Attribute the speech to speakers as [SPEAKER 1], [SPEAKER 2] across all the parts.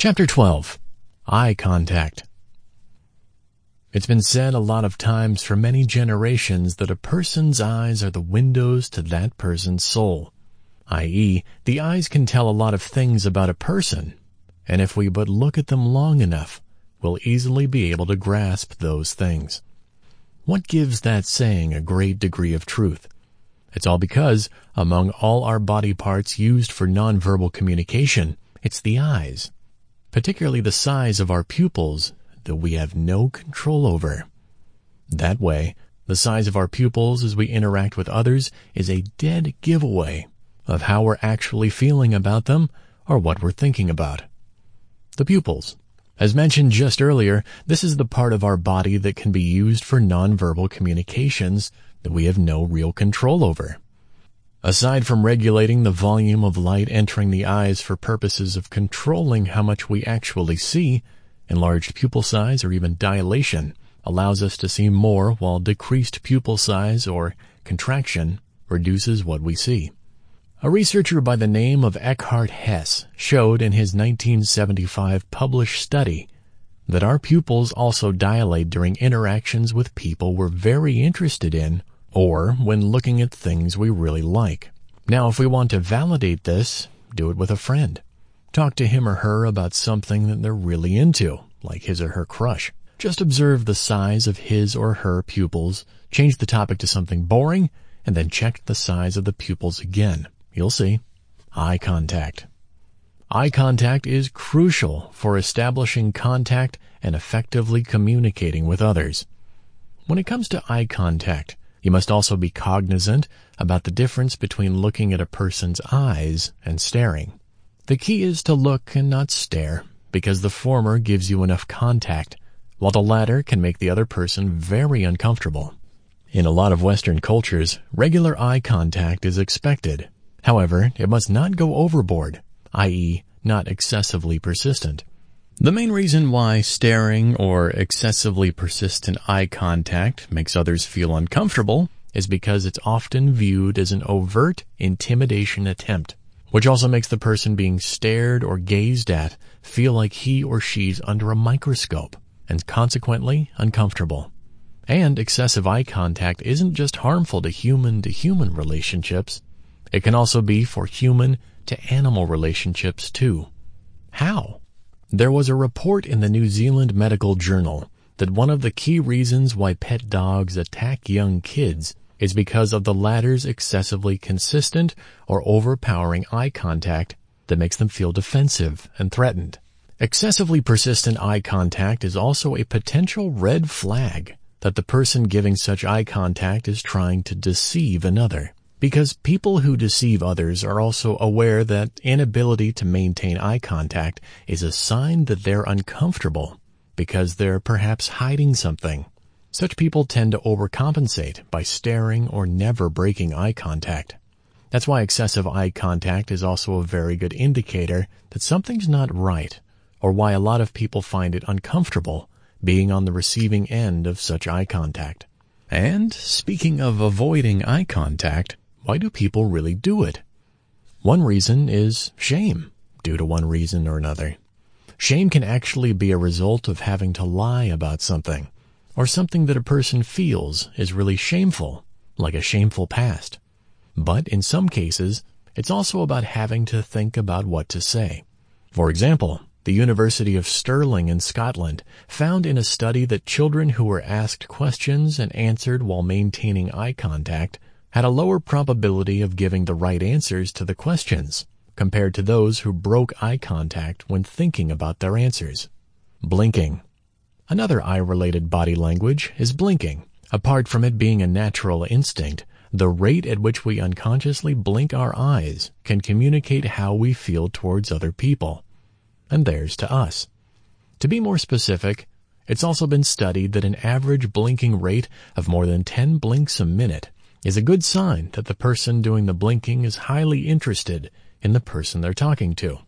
[SPEAKER 1] Chapter 12 Eye Contact It's been said a lot of times for many generations that a person's eyes are the windows to that person's soul, i.e., the eyes can tell a lot of things about a person, and if we but look at them long enough, we'll easily be able to grasp those things. What gives that saying a great degree of truth? It's all because, among all our body parts used for nonverbal communication, it's the eyes particularly the size of our pupils, that we have no control over. That way, the size of our pupils as we interact with others is a dead giveaway of how we're actually feeling about them or what we're thinking about. The pupils. As mentioned just earlier, this is the part of our body that can be used for nonverbal communications that we have no real control over. Aside from regulating the volume of light entering the eyes for purposes of controlling how much we actually see, enlarged pupil size or even dilation allows us to see more while decreased pupil size or contraction reduces what we see. A researcher by the name of Eckhard Hess showed in his 1975 published study that our pupils also dilate during interactions with people we're very interested in or when looking at things we really like. Now, if we want to validate this, do it with a friend. Talk to him or her about something that they're really into, like his or her crush. Just observe the size of his or her pupils, change the topic to something boring, and then check the size of the pupils again. You'll see. Eye contact. Eye contact is crucial for establishing contact and effectively communicating with others. When it comes to eye contact, you must also be cognizant about the difference between looking at a person's eyes and staring. The key is to look and not stare, because the former gives you enough contact, while the latter can make the other person very uncomfortable. In a lot of Western cultures, regular eye contact is expected. However, it must not go overboard, i.e., not excessively persistent. The main reason why staring or excessively persistent eye contact makes others feel uncomfortable is because it's often viewed as an overt intimidation attempt, which also makes the person being stared or gazed at feel like he or she's under a microscope and consequently uncomfortable. And excessive eye contact isn't just harmful to human to human relationships, it can also be for human to animal relationships too. How? There was a report in the New Zealand Medical Journal that one of the key reasons why pet dogs attack young kids is because of the latter's excessively consistent or overpowering eye contact that makes them feel defensive and threatened. Excessively persistent eye contact is also a potential red flag that the person giving such eye contact is trying to deceive another. Because people who deceive others are also aware that inability to maintain eye contact is a sign that they're uncomfortable because they're perhaps hiding something. Such people tend to overcompensate by staring or never breaking eye contact. That's why excessive eye contact is also a very good indicator that something's not right, or why a lot of people find it uncomfortable being on the receiving end of such eye contact. And speaking of avoiding eye contact, why do people really do it? One reason is shame, due to one reason or another. Shame can actually be a result of having to lie about something, or something that a person feels is really shameful, like a shameful past. But in some cases, it's also about having to think about what to say. For example, the University of Stirling in Scotland found in a study that children who were asked questions and answered while maintaining eye contact had a lower probability of giving the right answers to the questions compared to those who broke eye contact when thinking about their answers. Blinking. Another eye-related body language is blinking. Apart from it being a natural instinct, the rate at which we unconsciously blink our eyes can communicate how we feel towards other people, and theirs to us. To be more specific, it's also been studied that an average blinking rate of more than 10 blinks a minute is a good sign that the person doing the blinking is highly interested in the person they're talking to.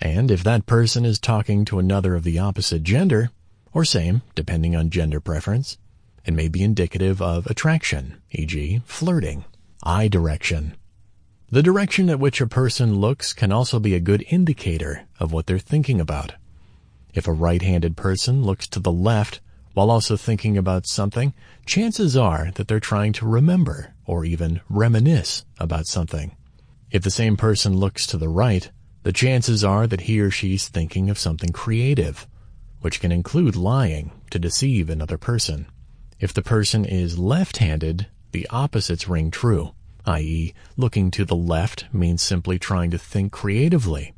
[SPEAKER 1] And if that person is talking to another of the opposite gender, or same, depending on gender preference, it may be indicative of attraction, e.g., flirting, eye direction. The direction at which a person looks can also be a good indicator of what they're thinking about. If a right-handed person looks to the left while also thinking about something, chances are that they're trying to remember or even reminisce about something. If the same person looks to the right, the chances are that he or she's thinking of something creative, which can include lying to deceive another person. If the person is left-handed, the opposites ring true, i.e., looking to the left means simply trying to think creatively,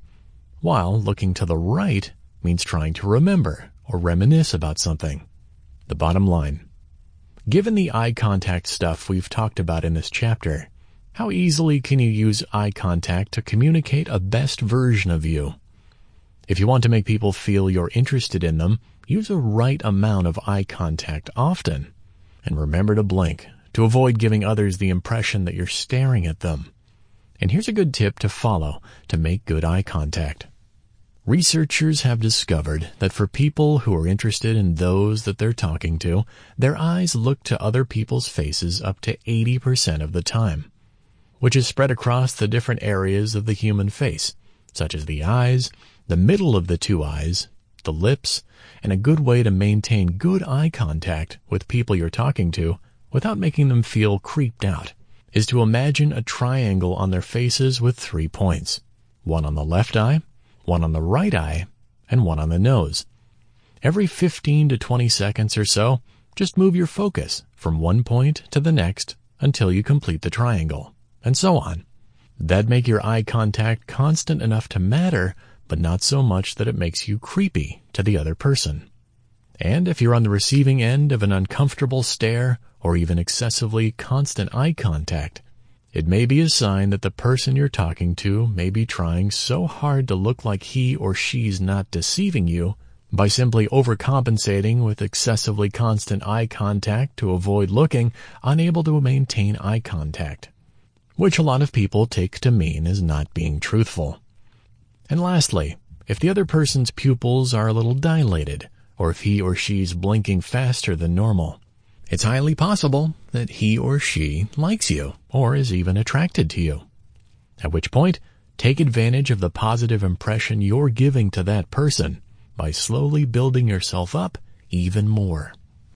[SPEAKER 1] while looking to the right means trying to remember or reminisce about something. The bottom line. Given the eye contact stuff we've talked about in this chapter, how easily can you use eye contact to communicate a best version of you? If you want to make people feel you're interested in them, use a right amount of eye contact often. And remember to blink to avoid giving others the impression that you're staring at them. And here's a good tip to follow to make good eye contact. Researchers have discovered that for people who are interested in those that they're talking to, their eyes look to other people's faces up to 80% of the time, which is spread across the different areas of the human face, such as the eyes, the middle of the two eyes, the lips, and a good way to maintain good eye contact with people you're talking to without making them feel creeped out is to imagine a triangle on their faces with three points, one on the left eye, one on the right eye, and one on the nose. Every 15 to 20 seconds or so, just move your focus from one point to the next until you complete the triangle, and so on. That'd make your eye contact constant enough to matter, but not so much that it makes you creepy to the other person. And if you're on the receiving end of an uncomfortable stare or even excessively constant eye contact, it may be a sign that the person you're talking to may be trying so hard to look like he or she's not deceiving you by simply overcompensating with excessively constant eye contact to avoid looking unable to maintain eye contact, which a lot of people take to mean as not being truthful. And lastly, if the other person's pupils are a little dilated, or if he or she's blinking faster than normal, it's highly possible that he or she likes you or is even attracted to you. At which point, take advantage of the positive impression you're giving to that person by slowly building yourself up even more.